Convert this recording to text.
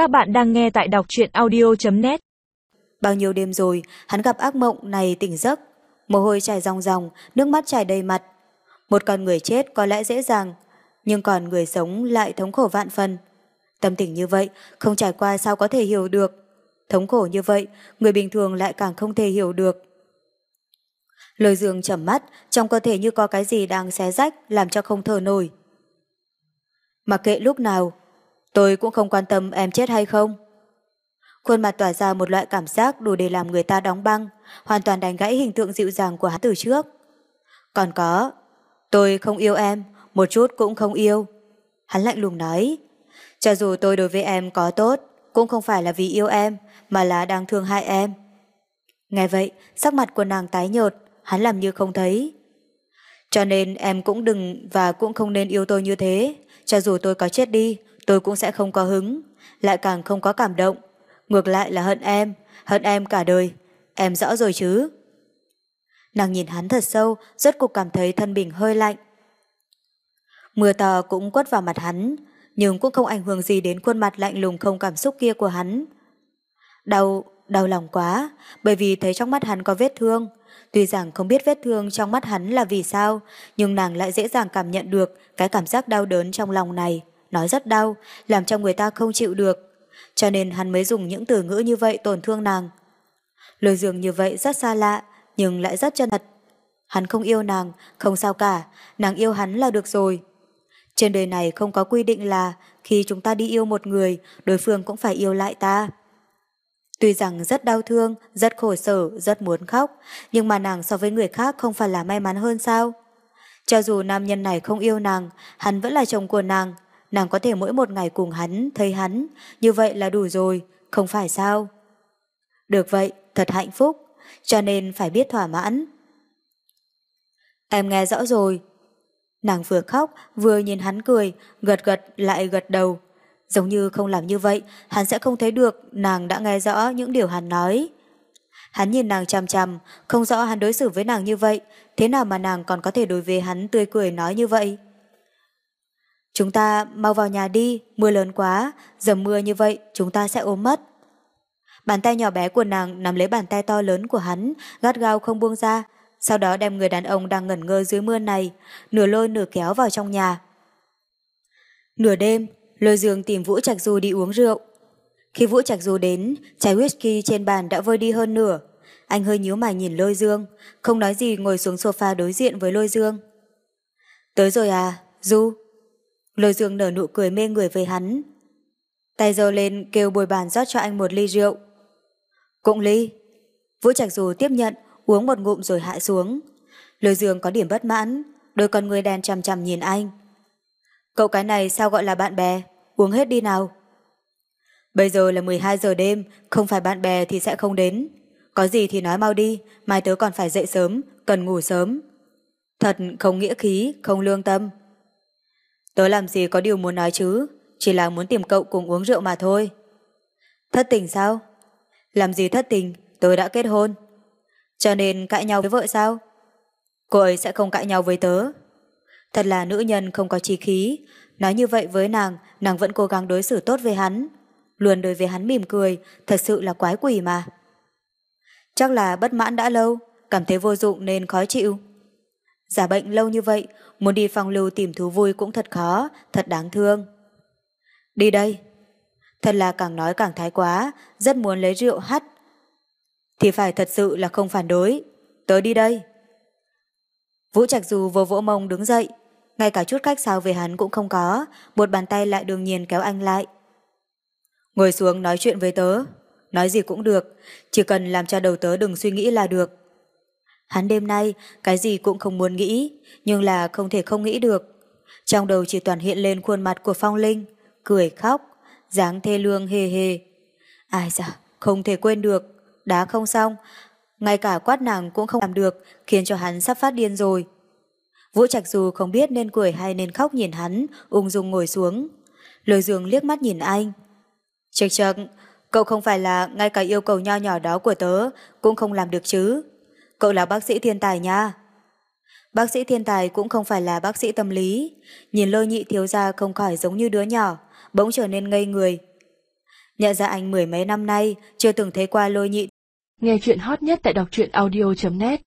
Các bạn đang nghe tại đọc truyện audio.net Bao nhiêu đêm rồi, hắn gặp ác mộng này tỉnh giấc. Mồ hôi chảy ròng ròng, nước mắt chảy đầy mặt. Một con người chết có lẽ dễ dàng, nhưng còn người sống lại thống khổ vạn phần. Tâm tình như vậy, không trải qua sao có thể hiểu được. Thống khổ như vậy, người bình thường lại càng không thể hiểu được. Lời dương chầm mắt, trong cơ thể như có cái gì đang xé rách, làm cho không thở nổi. Mặc kệ lúc nào, tôi cũng không quan tâm em chết hay không. Khuôn mặt tỏa ra một loại cảm giác đủ để làm người ta đóng băng, hoàn toàn đánh gãy hình tượng dịu dàng của hắn từ trước. Còn có, tôi không yêu em, một chút cũng không yêu. Hắn lạnh lùng nói, cho dù tôi đối với em có tốt, cũng không phải là vì yêu em, mà là đang thương hại em. Nghe vậy, sắc mặt của nàng tái nhợt, hắn làm như không thấy. Cho nên em cũng đừng và cũng không nên yêu tôi như thế. Cho dù tôi có chết đi, tôi cũng sẽ không có hứng, lại càng không có cảm động. Ngược lại là hận em, hận em cả đời. Em rõ rồi chứ? Nàng nhìn hắn thật sâu, rất cục cảm thấy thân mình hơi lạnh. Mưa to cũng quất vào mặt hắn, nhưng cũng không ảnh hưởng gì đến khuôn mặt lạnh lùng không cảm xúc kia của hắn. Đau, đau lòng quá, bởi vì thấy trong mắt hắn có vết thương. Tuy rằng không biết vết thương trong mắt hắn là vì sao, nhưng nàng lại dễ dàng cảm nhận được cái cảm giác đau đớn trong lòng này. Nói rất đau, làm cho người ta không chịu được. Cho nên hắn mới dùng những từ ngữ như vậy tổn thương nàng. Lời dường như vậy rất xa lạ, nhưng lại rất chân thật. Hắn không yêu nàng, không sao cả, nàng yêu hắn là được rồi. Trên đời này không có quy định là khi chúng ta đi yêu một người, đối phương cũng phải yêu lại ta. Tuy rằng rất đau thương, rất khổ sở, rất muốn khóc, nhưng mà nàng so với người khác không phải là may mắn hơn sao? Cho dù nam nhân này không yêu nàng, hắn vẫn là chồng của nàng, nàng có thể mỗi một ngày cùng hắn, thấy hắn, như vậy là đủ rồi, không phải sao? Được vậy, thật hạnh phúc, cho nên phải biết thỏa mãn. Em nghe rõ rồi. Nàng vừa khóc, vừa nhìn hắn cười, gật gật lại gật đầu. Giống như không làm như vậy, hắn sẽ không thấy được nàng đã nghe rõ những điều hắn nói. Hắn nhìn nàng chằm chằm, không rõ hắn đối xử với nàng như vậy, thế nào mà nàng còn có thể đối với hắn tươi cười nói như vậy? Chúng ta mau vào nhà đi, mưa lớn quá, giờ mưa như vậy chúng ta sẽ ốm mất. Bàn tay nhỏ bé của nàng nắm lấy bàn tay to lớn của hắn, gắt gao không buông ra, sau đó đem người đàn ông đang ngẩn ngơ dưới mưa này, nửa lôi nửa kéo vào trong nhà. Nửa đêm, lôi dương tìm Vũ Trạch Du đi uống rượu. Khi Vũ Trạch Du đến, chai whisky trên bàn đã vơi đi hơn nửa. Anh hơi nhíu mày nhìn lôi dương, không nói gì ngồi xuống sofa đối diện với lôi dương. Tới rồi à, Du? Lôi dương nở nụ cười mê người với hắn. Tay giơ lên kêu bồi bàn rót cho anh một ly rượu. Cũng ly. Vũ Trạch Dù tiếp nhận, uống một ngụm rồi hạ xuống. Lôi dương có điểm bất mãn, đôi con người đen chằm chằm nhìn anh. Cậu cái này sao gọi là bạn bè, uống hết đi nào. Bây giờ là 12 giờ đêm, không phải bạn bè thì sẽ không đến. Có gì thì nói mau đi, mai tớ còn phải dậy sớm, cần ngủ sớm. Thật không nghĩa khí, không lương tâm. Tớ làm gì có điều muốn nói chứ, chỉ là muốn tìm cậu cùng uống rượu mà thôi. Thất tình sao? Làm gì thất tình, tớ đã kết hôn. Cho nên cãi nhau với vợ sao? Cô ấy sẽ không cãi nhau với tớ. Thật là nữ nhân không có trí khí. Nói như vậy với nàng, nàng vẫn cố gắng đối xử tốt với hắn. Luôn đối với hắn mỉm cười, thật sự là quái quỷ mà. Chắc là bất mãn đã lâu, cảm thấy vô dụng nên khó chịu. Giả bệnh lâu như vậy, muốn đi phòng lưu tìm thú vui cũng thật khó, thật đáng thương. Đi đây. Thật là càng nói càng thái quá, rất muốn lấy rượu hắt. Thì phải thật sự là không phản đối. Tớ đi đây. Vũ Trạch Dù vô vỗ mông đứng dậy, ngay cả chút khách sao về hắn cũng không có, một bàn tay lại đương nhiên kéo anh lại. Ngồi xuống nói chuyện với tớ, nói gì cũng được, chỉ cần làm cho đầu tớ đừng suy nghĩ là được. Hắn đêm nay cái gì cũng không muốn nghĩ, nhưng là không thể không nghĩ được. Trong đầu chỉ toàn hiện lên khuôn mặt của Phong Linh, cười khóc, dáng thê lương hề hề. Ai dạ, không thể quên được, đá không xong, ngay cả quát nàng cũng không làm được, khiến cho hắn sắp phát điên rồi. Vũ Trạch dù không biết nên cười hay nên khóc nhìn hắn, ung dung ngồi xuống. Lôi dương liếc mắt nhìn anh. Chật chật, cậu không phải là ngay cả yêu cầu nho nhỏ đó của tớ cũng không làm được chứ. Cậu là bác sĩ thiên tài nha. Bác sĩ thiên tài cũng không phải là bác sĩ tâm lý. Nhìn lôi nhị thiếu gia không khỏi giống như đứa nhỏ, bỗng trở nên ngây người. Nhận ra anh mười mấy năm nay, chưa từng thấy qua lôi nhị. Nghe chuyện hot nhất tại đọc truyện audio.net